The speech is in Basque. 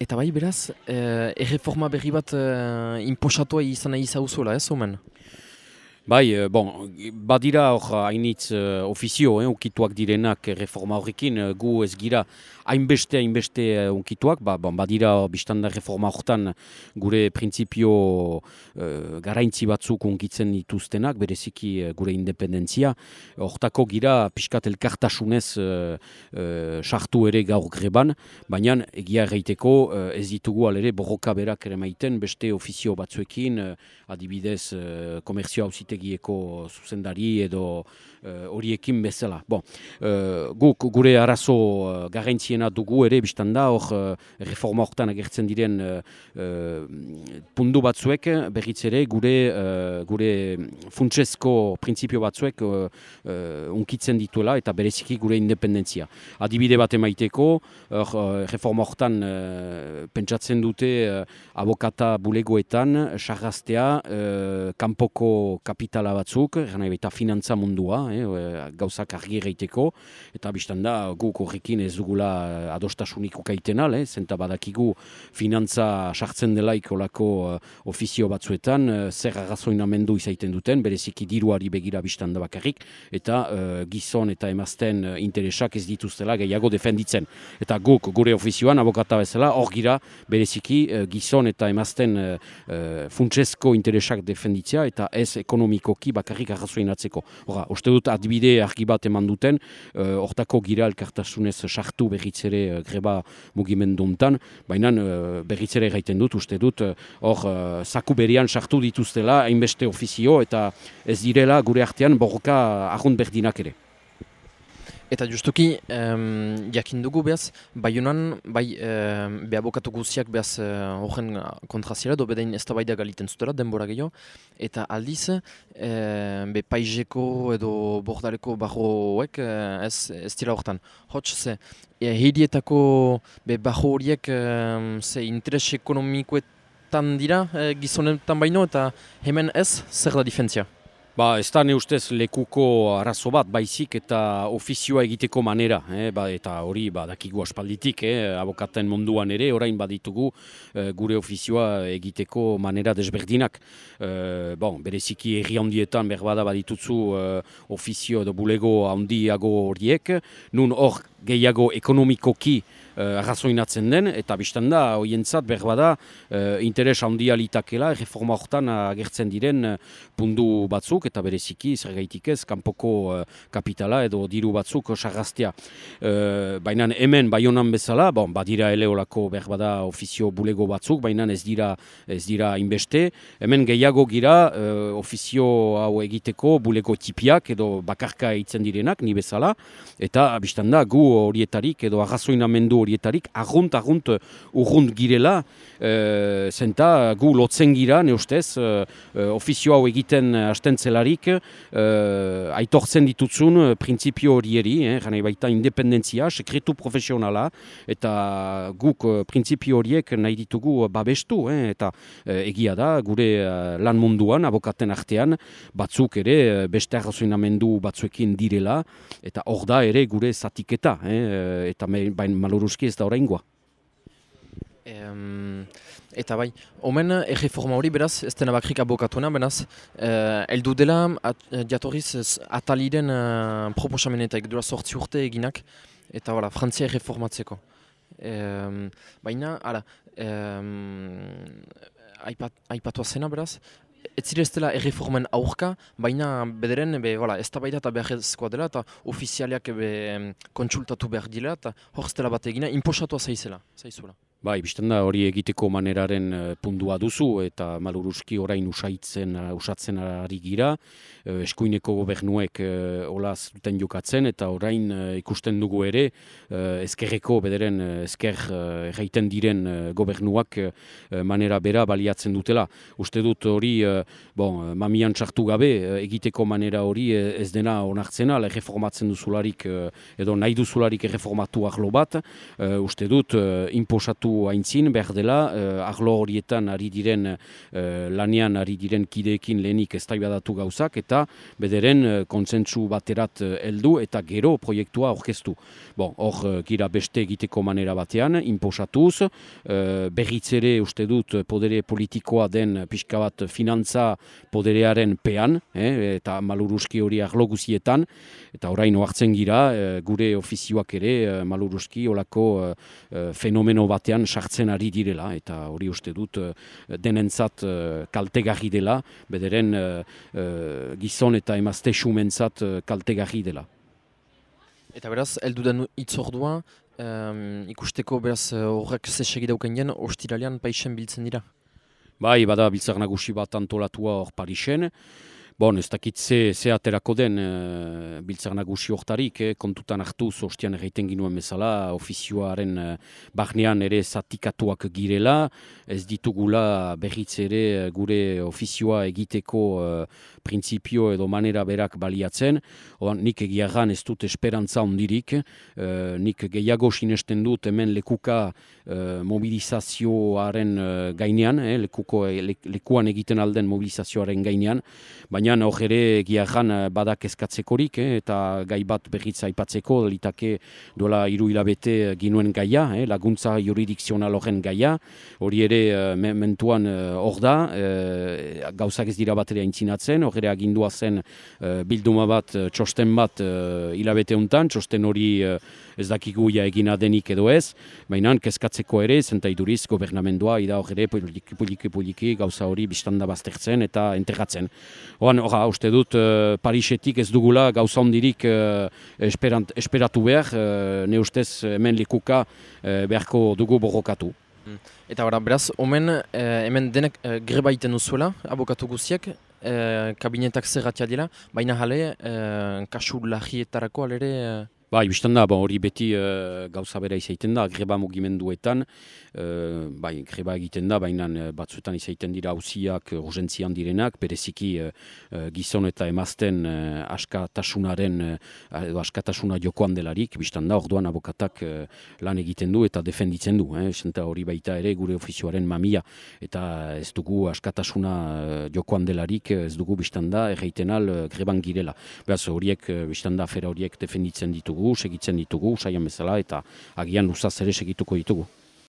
Eta bai, beraz, eh, erreforma berri bat eh, inposatua izan nahi zauzuela, ez omen? Bai, eh, bon, badira hor hainitz uh, ofizio, eh, unkituak direnak reforma horrekin, uh, gu ez gira hainbeste, hainbeste uh, unkituak, ba, bon, badira biztanda reforma horretan gure prinsipio uh, garaintzi batzuk unkitzen dituztenak, bereziki uh, gure independentzia. Hortako gira pixkat elkartasunez sartu uh, ere gaur greban, baina egia erraiteko uh, ez ditugu alere borroka berak ere maiten beste ofizio batzuekin, adibidez uh, komerzio hausitegieko zuzendari edo uh, horiekin bezala. Bon, uh, guk gure arazo uh, garrantziena dugu ere biztan da, hor reforma horretan agertzen diren pundu batzuek berriz ere gure gure funtsezko printzipio batzuek unkitzen dituela eta bereziki gure independentzia. Adibide bat emaiteko, uh, reforma horretan uh, pentsatzen dute abokata bulegoetan, sarraztea, kanpoko kapitala batzuk, gana eta finantza mundua, eh, gauzak argi egiteko eta biztan da guk horrekin ez dugula eh, adostasunik ukaiten ale, eh, zenta badakigu finantza sartzen delaik olako uh, ofizio batzuetan, uh, zer arrazoinamendu izaiten duten, bereziki diruari begira biztan da bakarrik, eta gizon eta emazten uh, interesak ez dituztela gehiago defenditzen. Eta guk gure ofizioan abokata bezala, hor gira bereziki gizon eta emazten uh, uh, funtsezko interesak defenditzea eta ez ekonomikoki bakarrik arrazoinatzeko. Hora, uste dut adibide argi bat eman duten, uh, hortako gira elkartasunez sartu berritzere uh, greba mugimendu untan, baina uh, berritzere gaiten dut, uste dut, hor zaku berian sartu dituztela, hainbeste ofizio, eta ez direla gure artean borroka ahont berdinak ere. Eta justuki, um, jakin dugu behaz, bai honan, bai um, be abokatu guziak behaz uh, horren kontrazira, do bedain ez bai da galiten zutela, denbora gehiago. Eta aldiz, um, be paizeko edo bordaleko barroek uh, ez, ez dira horretan. Hots, ze, e, heidietako be barro horiek um, ze interes ekonomikoetan dira e, gizonetan baino, eta hemen ez, zer da difentzia? Ba, ez da ne ustez lekuko arazo bat, baizik eta ofizioa egiteko manera, eh? ba, eta hori ba, dakigu aspalditik, eh? abokaten munduan ere, orain baditugu eh, gure ofizioa egiteko manera desberdinak. Eh, bon, bereziki erri handietan berbada baditutzu eh, ofizio edo bulego handiago horiek, nun hor gehiago ekonomikoki arrazoinatzen den, eta biztan da, hoientzat berbada uh, interes handia litakela, reforma horretan agertzen diren uh, pundu batzuk, eta bereziki, zer gaitik ez, kanpoko kapitala edo diru batzuk sarraztea. Uh, baina hemen, bai honan bezala, bon, badira eleolako berbada ofizio bulego batzuk, baina ez dira ez dira inbeste, hemen gehiago gira uh, ofizio hau egiteko bulego tipiak edo bakarka eitzen direnak, ni bezala, eta biztan da, gu horietarik edo arrazoinamendu horietarik argunt, urrunt girela, e, zenta gu lotzen gira, ne ustez, e, e, ofizio hau egiten astentzelarik, e, aitortzen ditutzun printzipio horieri, eh, baita independentzia, sekretu profesionala, eta guk printzipio horiek nahi ditugu babestu, eh, eta egia da, gure lan munduan, abokaten artean, batzuk ere, beste arrazoinamendu batzuekin direla, eta hor da ere gure zatiketa, eh, eta bain maluruzki ez da oraingoa. Um, eta bai, omen erreforma hori beraz, ez dena bakrik abokatuena, benaz, uh, eldu dela jatorriz ataliren uh, proposamenetak dura sortzi urte eginak, eta bala, frantzia erreformatzeko. Um, baina, ara, um, aipat, aipatu azena beraz, ez zire ez dela erreformen aurka, baina bederen be, voilà, ez da baita eta beharrezkoa dela eta ofizialiak be, kontsultatu behar dila eta hor ez dela bat egina, imposatua zaizela, zaizula. Bai, bizten da hori egiteko maneraren uh, pundua duzu eta maluruski orain usaitzen, uh, usatzen ari gira. Uh, eskuineko gobernuek olaz duten jokatzen eta orain ikusten dugu ere ezkerreko bederen ezker erraiten diren gobernuak manera bera baliatzen dutela. Uste dut hori, bon, mamian txartu gabe egiteko manera hori ez dena onartzena, erreformatzen duzularik edo nahi duzularik erreformatu arlo bat. uste dut uh, hartu aintzin, behar dela, uh, arlo horietan ari diren, uh, lanean ari diren kideekin lehenik ez datu gauzak, eta bederen uh, kontsentsu baterat heldu eta gero proiektua aurkeztu. Bon, hor, uh, gira beste egiteko manera batean, imposatuz, uh, berritzere uste dut podere politikoa den pixka bat finantza poderearen pean, eh, eta maluruski hori arlo guzietan, eta orain oartzen gira, gure ofizioak ere, uh, maluruski, olako fenomeno batean sartzen ari direla, eta hori uste dut denentzat uh, kaltegarri dela, bederen gizon eta emazte xumentzat kaltegarri dela. Eta beraz, eldu den itzordua, um, ikusteko beraz horrek zesegi dauken jen, ostiralean paixen biltzen dira? Bai, bada biltzak nagusi bat antolatua hor Parixen, Bon, ez dakit ze, aterako den uh, biltzar nagusi hortarik, eh, kontutan hartu zostian erreiten ginuen bezala, ofizioaren uh, barnean ere zatikatuak girela, ez ditugula berriz ere gure ofizioa egiteko uh, printzipio edo manera berak baliatzen, Oan, nik egiagan ez dut esperantza ondirik, uh, nik gehiago sinesten dut hemen lekuka uh, mobilizazioaren gainean, eh, lekuko, le, lekuan egiten alden mobilizazioaren gainean, baina baina hor ere giarran eh, badak eskatzekorik eh, eta gai bat berriz aipatzeko litake dola hiru hilabete ginuen gaia, eh, laguntza juridikzional horren gaia, hori ere eh, mentuan hor da, eh, gauzak ez dira bat ere aintzinatzen, hor ere agindua zen eh, bilduma bat, txosten bat eh, hilabete untan, txosten hori eh, ez dakigu ja egina denik edo ez, baina kezkatzeko ere, zenta iduriz gobernamendua, ida hor ere poliki, poliki, poliki, gauza hori biztanda baztertzen eta enterratzen. Oan, Hora, uste dut, uh, Parisetik ez dugula gauza hondirik uh, esperatu behar, uh, ne ustez hemen likuka uh, beharko dugu borrokatu. Mm. Eta bera, beraz, omen, hemen denek uh, greba iten duzuela, abokatu guziak, uh, kabinetak zerratia dira, baina jale, uh, kasu lahietarako alere... Uh... Bai, biztan da, hori beti uh, gauza bera izaiten da, greba mugimenduetan, uh, bai, greba egiten da, baina uh, batzuetan izaiten dira hauziak urgentzian direnak, bereziki uh, gizon eta emazten uh, askatasunaren, uh, askatasuna jokoan delarik, biztan da, orduan abokatak uh, lan egiten du eta defenditzen du, eh? hori baita ere gure ofizioaren mamia, eta ez dugu askatasuna jokoan delarik, ez dugu biztan da, erreiten al greban girela. Beraz, horiek, biztan da, afera horiek defenditzen ditugu, segitzen ditugu, saian bezala, eta agian luzaz ere segituko ditugu.